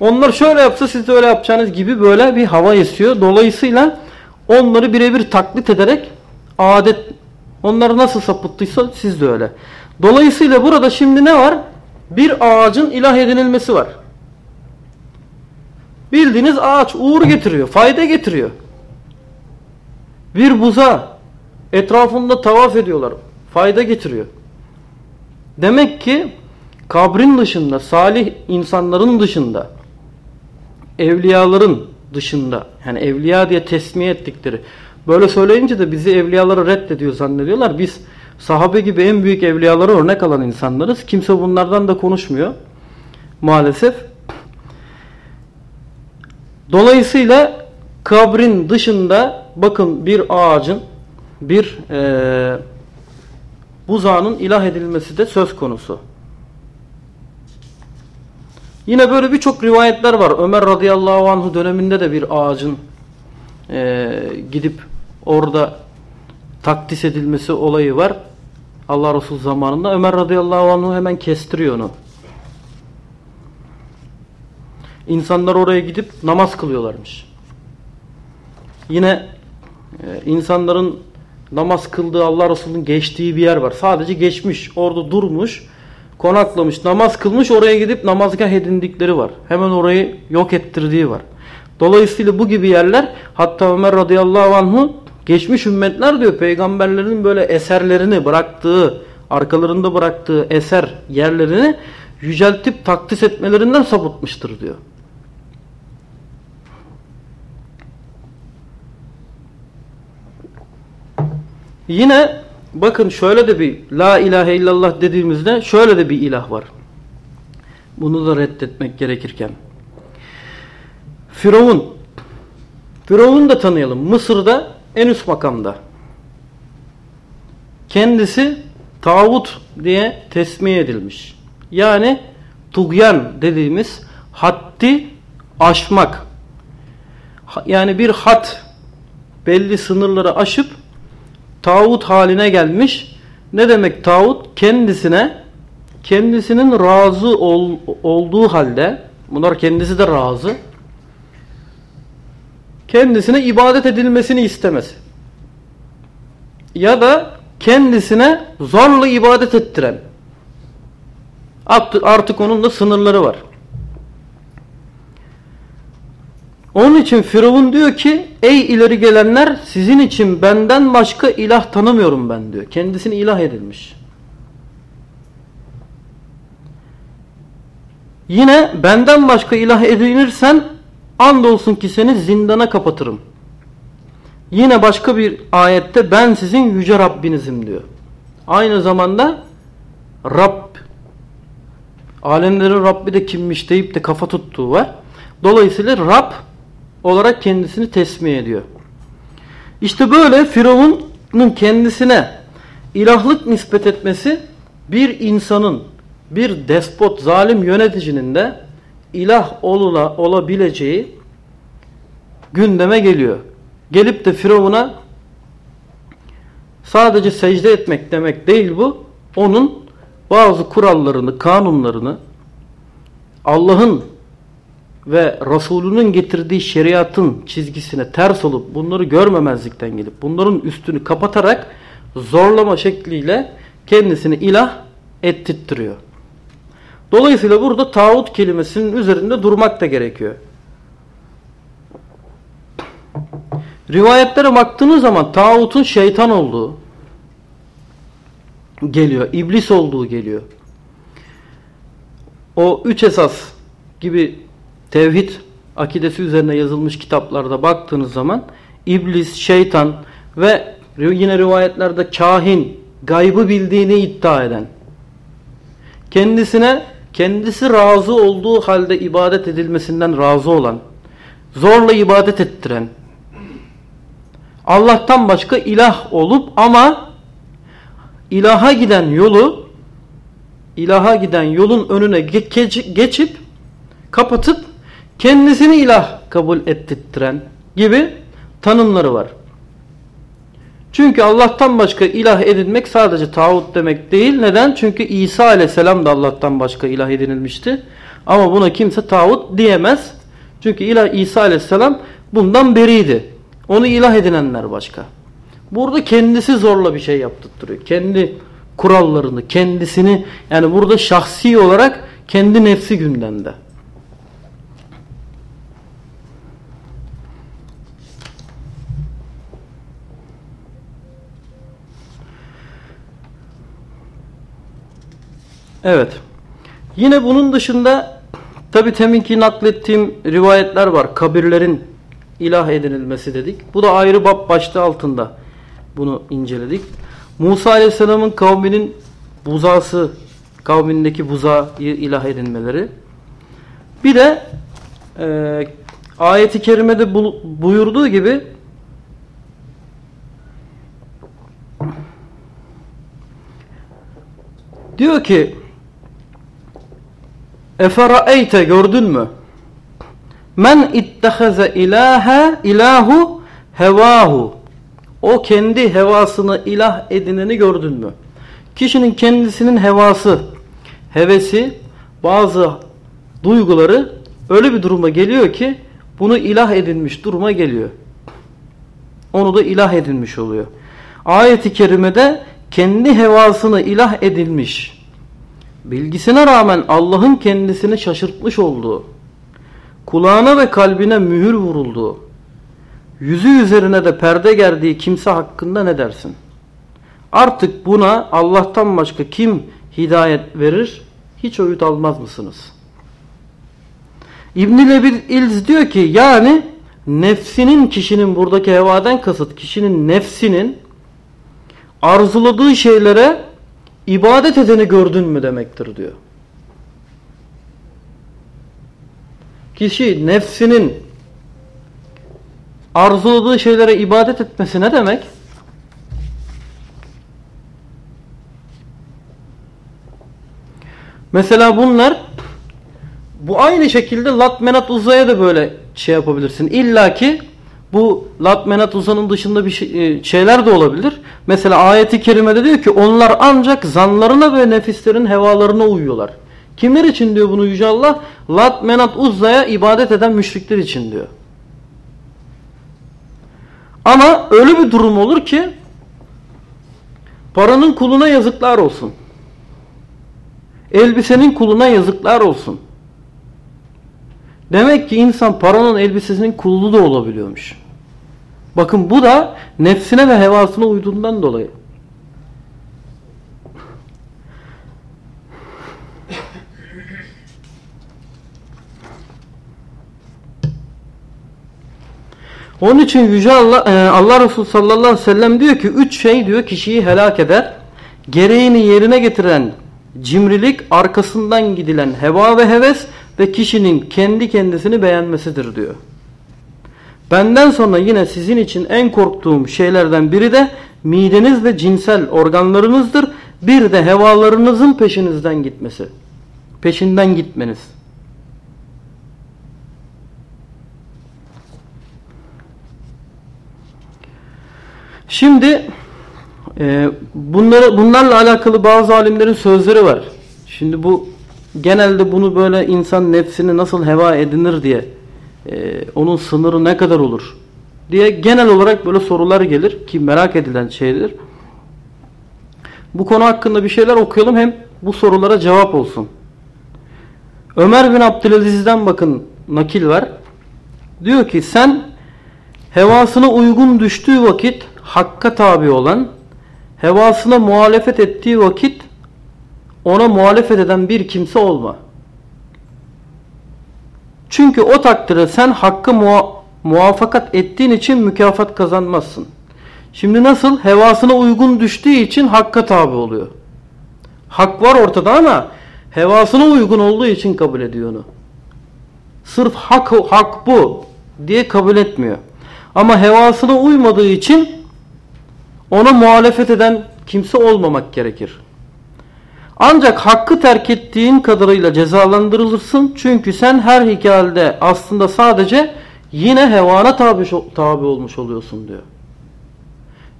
Onlar şöyle yapsa siz de öyle yapacağınız gibi böyle bir hava esiyor. Dolayısıyla onları birebir taklit ederek adet onları nasıl sapıttıysa siz de öyle. Dolayısıyla burada şimdi ne var? Bir ağacın ilah edinilmesi var. Bildiğiniz ağaç uğur getiriyor, fayda getiriyor. Bir buza etrafında tavaf ediyorlar, fayda getiriyor. Demek ki kabrin dışında, salih insanların dışında, evliyaların dışında, yani evliya diye tesmiye ettikleri, böyle söyleyince de bizi evliyaları reddediyor zannediyorlar. Biz sahabe gibi en büyük evliyalara örnek alan insanlarız. Kimse bunlardan da konuşmuyor. Maalesef. Dolayısıyla kabrin dışında bakın bir ağacın bir e, buzağının ilah edilmesi de söz konusu. Yine böyle birçok rivayetler var. Ömer radıyallahu anhu döneminde de bir ağacın e, gidip orada takdis edilmesi olayı var. Allah Resulü zamanında Ömer radıyallahu anhu hemen kestiriyor onu. İnsanlar oraya gidip namaz kılıyorlarmış. Yine e, insanların namaz kıldığı Allah Resulü'nün geçtiği bir yer var. Sadece geçmiş, orada durmuş, konaklamış, namaz kılmış, oraya gidip namazgah edindikleri var. Hemen orayı yok ettirdiği var. Dolayısıyla bu gibi yerler hatta Ömer radıyallahu anhu geçmiş ümmetler diyor peygamberlerin böyle eserlerini bıraktığı, arkalarında bıraktığı eser yerlerini yüceltip takdis etmelerinden sapıtmıştır diyor. Yine bakın şöyle de bir la ilahe illallah dediğimizde şöyle de bir ilah var. Bunu da reddetmek gerekirken. Firavun. Firavun'u da tanıyalım. Mısır'da en üst makamda. Kendisi tağut diye tesmiye edilmiş. Yani tugyan dediğimiz haddi aşmak. Yani bir hat belli sınırları aşıp tağut haline gelmiş. Ne demek tağut? Kendisine kendisinin razı ol, olduğu halde bunlar kendisi de razı kendisine ibadet edilmesini istemesi ya da kendisine zorla ibadet ettiren artık onun da sınırları var. Onun için Firavun diyor ki ey ileri gelenler sizin için benden başka ilah tanımıyorum ben diyor. Kendisini ilah edilmiş. Yine benden başka ilah edinirsen andolsun ki seni zindana kapatırım. Yine başka bir ayette ben sizin yüce Rabbinizim diyor. Aynı zamanda Rab alemlerin Rabbi de kimmiş deyip de kafa tuttuğu var. Dolayısıyla Rab olarak kendisini tesmiye ediyor. İşte böyle Firavun'un kendisine ilahlık nispet etmesi bir insanın, bir despot, zalim yöneticinin de ilah olula, olabileceği gündeme geliyor. Gelip de Firavun'a sadece secde etmek demek değil bu. Onun bazı kurallarını, kanunlarını Allah'ın ve Resulünün getirdiği şeriatın çizgisine ters olup bunları görmemezlikten gelip bunların üstünü kapatarak zorlama şekliyle kendisini ilah ettirtiyor. Dolayısıyla burada tağut kelimesinin üzerinde durmak da gerekiyor. Rivayetlere baktığınız zaman tağutun şeytan olduğu geliyor. iblis olduğu geliyor. O üç esas gibi tevhid akidesi üzerine yazılmış kitaplarda baktığınız zaman iblis, şeytan ve yine rivayetlerde kahin, gaybı bildiğini iddia eden, kendisine kendisi razı olduğu halde ibadet edilmesinden razı olan, zorla ibadet ettiren, Allah'tan başka ilah olup ama ilaha giden yolu ilaha giden yolun önüne geçip kapatıp kendisini ilah kabul ettirten gibi tanımları var. Çünkü Allah'tan başka ilah edinmek sadece tağut demek değil. Neden? Çünkü İsa aleyhisselam da Allah'tan başka ilah edinilmişti. Ama buna kimse tağut diyemez. Çünkü ilah İsa aleyhisselam bundan beriydi. Onu ilah edinenler başka. Burada kendisi zorla bir şey yaptırtırıyor. Kendi kurallarını, kendisini yani burada şahsi olarak kendi nefsi gündemde. Evet. Yine bunun dışında tabi teminki naklettiğim rivayetler var. Kabirlerin ilah edinilmesi dedik. Bu da ayrı bab başta altında bunu inceledik. Musa Aleyhisselam'ın kavminin buzası, kavmindeki buzayı ilah edinmeleri. Bir de e, ayeti kerimede bu, buyurduğu gibi diyor ki Eferaeyte gördün mü? Men ittehaze ilahe ilahu hevahu. O kendi hevasını ilah edineni gördün mü? Kişinin kendisinin hevası, hevesi, bazı duyguları öyle bir duruma geliyor ki bunu ilah edinmiş duruma geliyor. Onu da ilah edinmiş oluyor. Ayet-i kerimede kendi hevasını ilah edilmiş, bilgisine rağmen Allah'ın kendisini şaşırtmış olduğu, kulağına ve kalbine mühür vurulduğu, yüzü üzerine de perde gerdiği kimse hakkında ne dersin? Artık buna Allah'tan başka kim hidayet verir? Hiç öğüt almaz mısınız? İbn-i Lebil İlz diyor ki yani nefsinin kişinin buradaki hevaden kasıt kişinin nefsinin arzuladığı şeylere ibadet edeni gördün mü demektir diyor. Kişi nefsinin arzuladığı şeylere ibadet etmesi ne demek? Mesela bunlar bu aynı şekilde lat menat uzaya da böyle şey yapabilirsin. İlla ki bu lat menat uzanın dışında bir şey, e, şeyler de olabilir. Mesela ayeti kerimede diyor ki onlar ancak zanlarına ve nefislerin hevalarına uyuyorlar. Kimler için diyor bunu Yüce Allah? Lat menat uzaya ibadet eden müşrikler için diyor. Ama öyle bir durum olur ki paranın kuluna yazıklar olsun. Elbisenin kuluna yazıklar olsun. Demek ki insan paranın elbisesinin kulu da olabiliyormuş. Bakın bu da nefsine ve hevasına uyduğundan dolayı. Onun için Yüce Allah, e, Allah Resulü sallallahu aleyhi ve sellem diyor ki üç şey diyor kişiyi helak eder. Gereğini yerine getiren cimrilik, arkasından gidilen heva ve heves ve kişinin kendi kendisini beğenmesidir diyor. Benden sonra yine sizin için en korktuğum şeylerden biri de mideniz ve cinsel organlarınızdır. Bir de hevalarınızın peşinizden gitmesi. Peşinden gitmeniz. Şimdi e, bunları, bunlarla alakalı bazı alimlerin sözleri var. Şimdi bu genelde bunu böyle insan nefsini nasıl heva edinir diye e, onun sınırı ne kadar olur diye genel olarak böyle sorular gelir ki merak edilen şeydir. Bu konu hakkında bir şeyler okuyalım hem bu sorulara cevap olsun. Ömer bin Abdülaziz'den bakın nakil var. Diyor ki sen hevasına uygun düştüğü vakit hakka tabi olan, hevasına muhalefet ettiği vakit ona muhalefet eden bir kimse olma. Çünkü o takdirde sen hakkı muha muvafakat ettiğin için mükafat kazanmazsın. Şimdi nasıl? Hevasına uygun düştüğü için hakka tabi oluyor. Hak var ortada ama hevasına uygun olduğu için kabul ediyor onu. Sırf hak, hak bu diye kabul etmiyor. Ama hevasına uymadığı için ona muhalefet eden kimse olmamak gerekir. Ancak hakkı terk ettiğin kadarıyla cezalandırılırsın. Çünkü sen her hikayede aslında sadece yine hevana tabi, tabi olmuş oluyorsun diyor.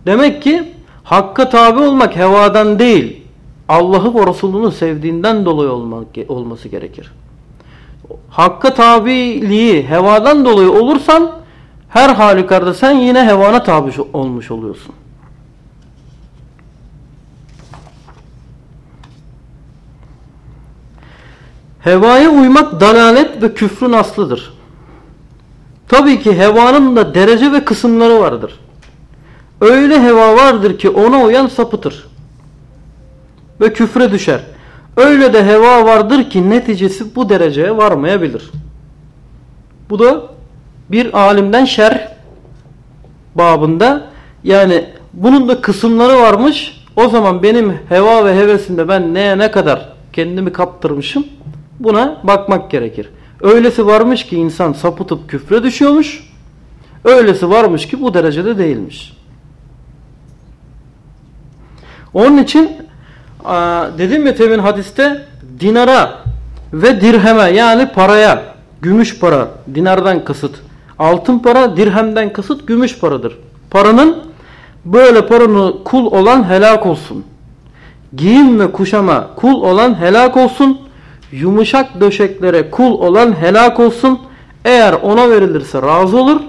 Demek ki hakka tabi olmak hevadan değil, Allah'ı ve Resulünü sevdiğinden dolayı olmak, olması gerekir. Hakka tabiliği hevadan dolayı olursan her halükarda sen yine hevana tabi olmuş oluyorsun. Hevaya uymak dalalet ve küfrün aslıdır. Tabii ki hevanın da derece ve kısımları vardır. Öyle heva vardır ki ona uyan sapıtır. Ve küfre düşer. Öyle de heva vardır ki neticesi bu dereceye varmayabilir. Bu da bir alimden şer babında yani bunun da kısımları varmış. O zaman benim heva ve hevesimde ben neye ne kadar kendimi kaptırmışım buna bakmak gerekir. Öylesi varmış ki insan sapıtıp küfre düşüyormuş. Öylesi varmış ki bu derecede değilmiş. Onun için dedim ya temin hadiste dinara ve dirheme yani paraya, gümüş para, dinardan kasıt, altın para, dirhemden kasıt gümüş paradır. Paranın böyle paranı kul olan helak olsun. Giyim ve kuşama kul olan helak olsun. Yumuşak döşeklere kul olan helak olsun. Eğer ona verilirse razı olur.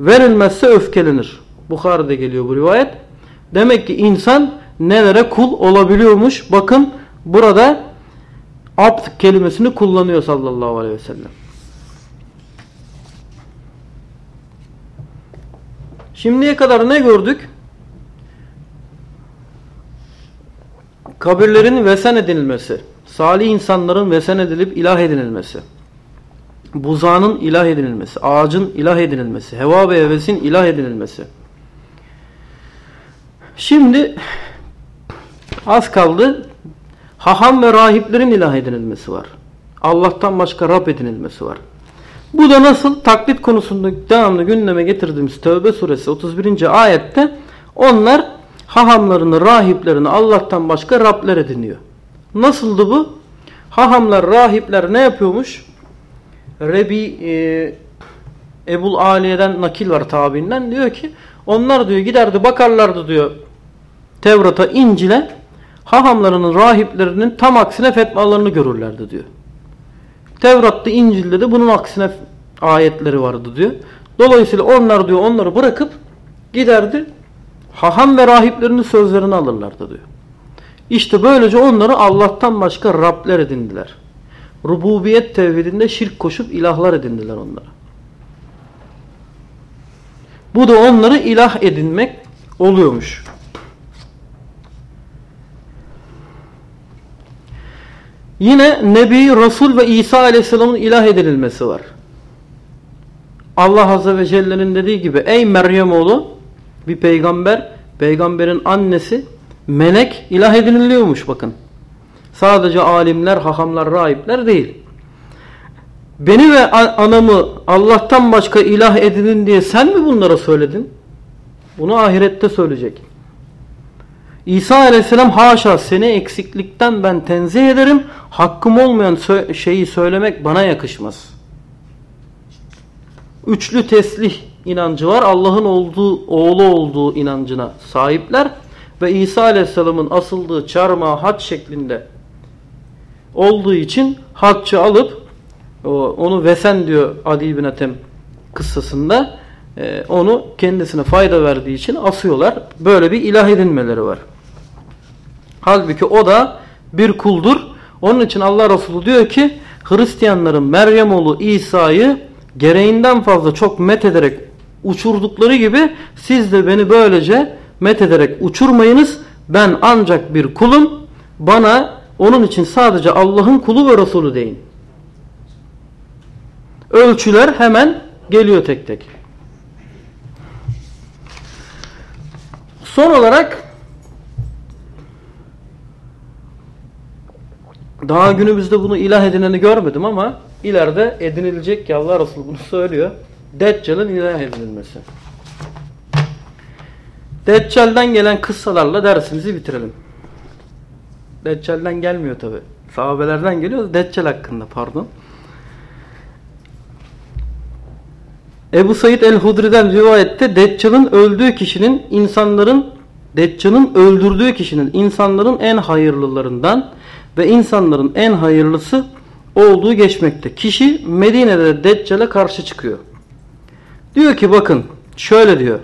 Verilmezse öfkelenir. Bukhari'de geliyor bu rivayet. Demek ki insan nelere kul olabiliyormuş. Bakın burada abd kelimesini kullanıyor sallallahu aleyhi ve sellem. Şimdiye kadar ne gördük? Kabirlerin vesen edilmesi, salih insanların vesen edilip ilah edinilmesi, buzağının ilah edinilmesi, ağacın ilah edinilmesi, heva ve hevesin ilah edinilmesi. Şimdi az kaldı haham ve rahiplerin ilah edinilmesi var. Allah'tan başka Rab edinilmesi var. Bu da nasıl? Taklit konusunda devamlı gündeme getirdiğimiz Tövbe suresi 31. ayette onlar hahamlarını, rahiplerini Allah'tan başka Rabler ediniyor. Nasıldı bu? Hahamlar, rahipler ne yapıyormuş? Rebi e, Ebul Aliye'den nakil var tabiinden diyor ki onlar diyor giderdi bakarlardı diyor Tevrat'a, İncil'e hahamlarının, rahiplerinin tam aksine fetvalarını görürlerdi diyor. Tevrat'ta, İncil'de de bunun aksine ayetleri vardı diyor. Dolayısıyla onlar diyor onları bırakıp giderdi haham ve rahiplerinin sözlerini alırlardı diyor. İşte böylece onları Allah'tan başka Rabler edindiler. Rububiyet tevhidinde şirk koşup ilahlar edindiler onlara. Bu da onları ilah edinmek oluyormuş. Yine Nebi, Resul ve İsa Aleyhisselam'ın ilah edilmesi var. Allah Azze ve Celle'nin dediği gibi ey Meryem oğlu bir peygamber, peygamberin annesi melek ilah ediniliyormuş bakın. Sadece alimler, hahamlar, rahipler değil. Beni ve anamı Allah'tan başka ilah edinin diye sen mi bunlara söyledin? Bunu ahirette söyleyecek. İsa aleyhisselam haşa seni eksiklikten ben tenzih ederim. Hakkım olmayan şeyi söylemek bana yakışmaz. Üçlü teslih inancı var. Allah'ın olduğu, oğlu olduğu inancına sahipler. Ve İsa aleyhisselamın asıldığı çarmıha haç şeklinde olduğu için hakçı alıp onu vesen diyor Adi bin Atem kıssasında e, onu kendisine fayda verdiği için asıyorlar. Böyle bir ilah edinmeleri var. Halbuki o da bir kuldur. Onun için Allah Resulü diyor ki Hristiyanların Meryem oğlu İsa'yı gereğinden fazla çok met ederek uçurdukları gibi siz de beni böylece met ederek uçurmayınız. Ben ancak bir kulum. Bana onun için sadece Allah'ın kulu ve Resulü deyin. Ölçüler hemen geliyor tek tek. Son olarak daha günümüzde bunu ilah edineni görmedim ama ileride edinilecek ki Allah Resulü bunu söylüyor. Deccal'ın ilah edilmesi. Deccal'den gelen kıssalarla dersimizi bitirelim. Deccal'den gelmiyor tabi. Sahabelerden geliyor. Deccal hakkında pardon. Ebu Said el-Hudri'den rivayette Deccal'ın öldüğü kişinin insanların Deccal'ın öldürdüğü kişinin insanların en hayırlılarından ve insanların en hayırlısı olduğu geçmekte. Kişi Medine'de Deccal'e karşı çıkıyor. Diyor ki bakın şöyle diyor.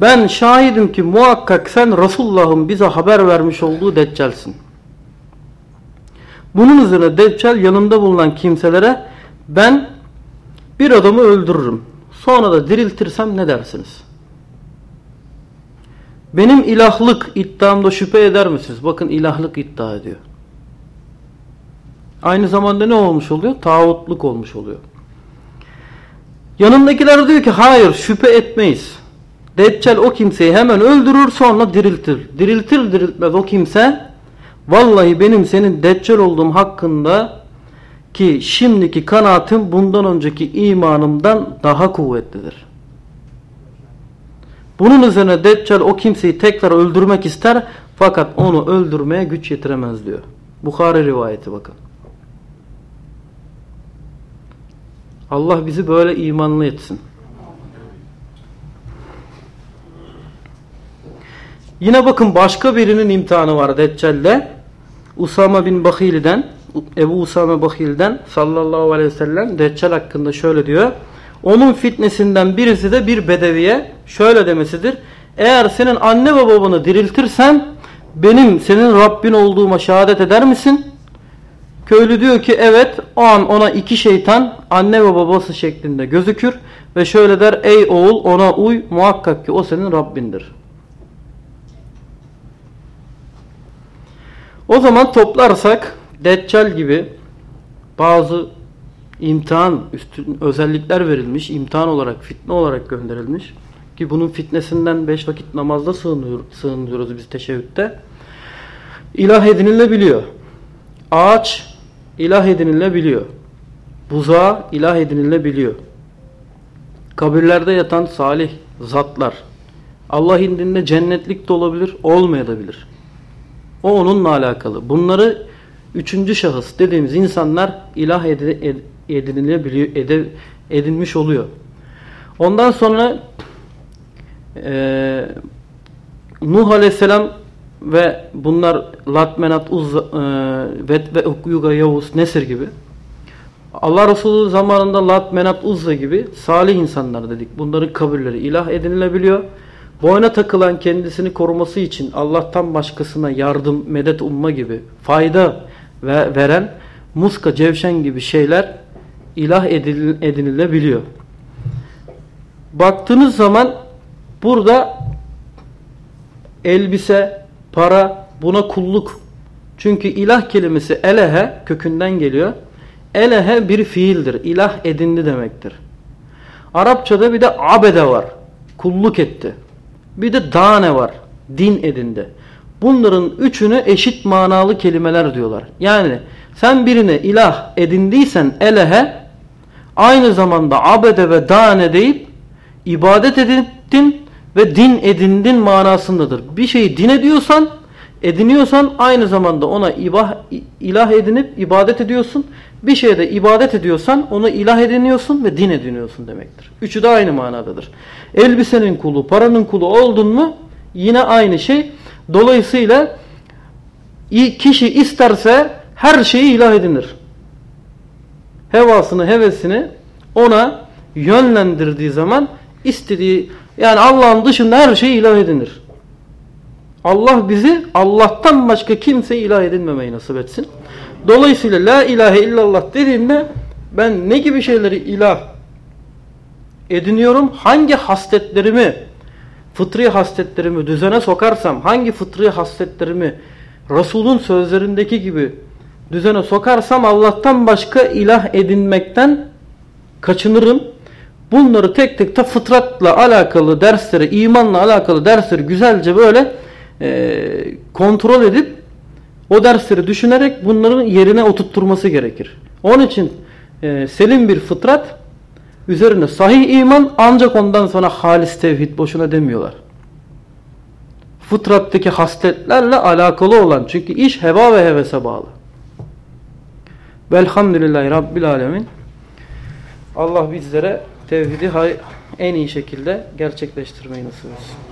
Ben şahidim ki muhakkak sen Resulullah'ın bize haber vermiş olduğu Deccal'sin. Bunun üzerine Deccal yanımda bulunan kimselere ben bir adamı öldürürüm. Sonra da diriltirsem ne dersiniz? Benim ilahlık iddiamda şüphe eder misiniz? Bakın ilahlık iddia ediyor. Aynı zamanda ne olmuş oluyor? Tağutluk olmuş oluyor. Yanındakiler diyor ki hayır şüphe etmeyiz. Deccal o kimseyi hemen öldürür sonra diriltir. Diriltir diriltmez o kimse vallahi benim senin deccal olduğum hakkında ki şimdiki kanaatim bundan önceki imanımdan daha kuvvetlidir. Bunun üzerine Deccal o kimseyi tekrar öldürmek ister fakat onu öldürmeye güç yetiremez diyor. Bukhari rivayeti bakın. Allah bizi böyle imanlı etsin. Yine bakın başka birinin imtihanı var Deccal'de. Usama bin Bakhil'den, Ebu Usame Bakhil'den sallallahu aleyhi ve sellem Deccal hakkında şöyle diyor. Onun fitnesinden birisi de bir bedeviye şöyle demesidir. Eğer senin anne ve babanı diriltirsem benim senin Rabbin olduğuma şehadet eder misin? Köylü diyor ki evet o an ona iki şeytan anne ve babası şeklinde gözükür ve şöyle der ey oğul ona uy muhakkak ki o senin Rabbindir. O zaman toplarsak Deccal gibi bazı imtihan üstün özellikler verilmiş, imtihan olarak, fitne olarak gönderilmiş. Ki bunun fitnesinden beş vakit namazda sığınıyor, sığınıyoruz biz teşebbütte. İlah edinilebiliyor. Ağaç ilah edinilebiliyor. Buzağı ilah edinilebiliyor. Kabirlerde yatan salih zatlar. Allah indinde cennetlik de olabilir, olmayabilir. O onunla alakalı. Bunları üçüncü şahıs dediğimiz insanlar ilah edinilebiliyor, edinmiş oluyor. Ondan sonra e, Nuh Aleyhisselam ve bunlar Latmenat, Uz, e, Vet ve Yuga, Yavuz, Nesir gibi Allah Resulü zamanında Lat, Menat, Uzza gibi salih insanlar dedik. Bunların kabirleri ilah edinilebiliyor. Boyna takılan kendisini koruması için Allah'tan başkasına yardım, medet umma gibi fayda ve veren muska, cevşen gibi şeyler ilah edinilebiliyor. Baktığınız zaman burada elbise, para buna kulluk. Çünkü ilah kelimesi elehe kökünden geliyor. Elehe bir fiildir. İlah edindi demektir. Arapçada bir de abede var. Kulluk etti. Bir de dane var. Din edindi. Bunların üçünü eşit manalı kelimeler diyorlar. Yani sen birine ilah edindiysen elehe aynı zamanda abede ve dane deyip ibadet edindin ve din edindin manasındadır. Bir şeyi din ediyorsan ediniyorsan aynı zamanda ona ibah, ilah edinip ibadet ediyorsun. Bir şeyde ibadet ediyorsan onu ilah ediniyorsun ve din ediniyorsun demektir. Üçü de aynı manadadır. Elbisenin kulu, paranın kulu oldun mu yine aynı şey. Dolayısıyla kişi isterse her şeyi ilah edinir. Hevasını, hevesini ona yönlendirdiği zaman istediği yani Allah'ın dışında her şey ilah edinir. Allah bizi Allah'tan başka kimse ilah edinmemeyi nasip etsin. Dolayısıyla la ilahe illallah dediğimde ben ne gibi şeyleri ilah ediniyorum? Hangi hasletlerimi, fıtri hasletlerimi düzene sokarsam, hangi fıtri hasletlerimi Resul'un sözlerindeki gibi düzene sokarsam Allah'tan başka ilah edinmekten kaçınırım. Bunları tek tek ta fıtratla alakalı dersleri, imanla alakalı dersleri güzelce böyle e, kontrol edip o dersleri düşünerek bunların yerine oturtturması gerekir. Onun için e, selim bir fıtrat üzerine sahih iman ancak ondan sonra halis tevhid boşuna demiyorlar. Fıtrattaki hasletlerle alakalı olan çünkü iş heva ve hevese bağlı. Velhamdülillahi Rabbil Alemin. Allah bizlere tevhidi en iyi şekilde gerçekleştirmeyi nasip etsin.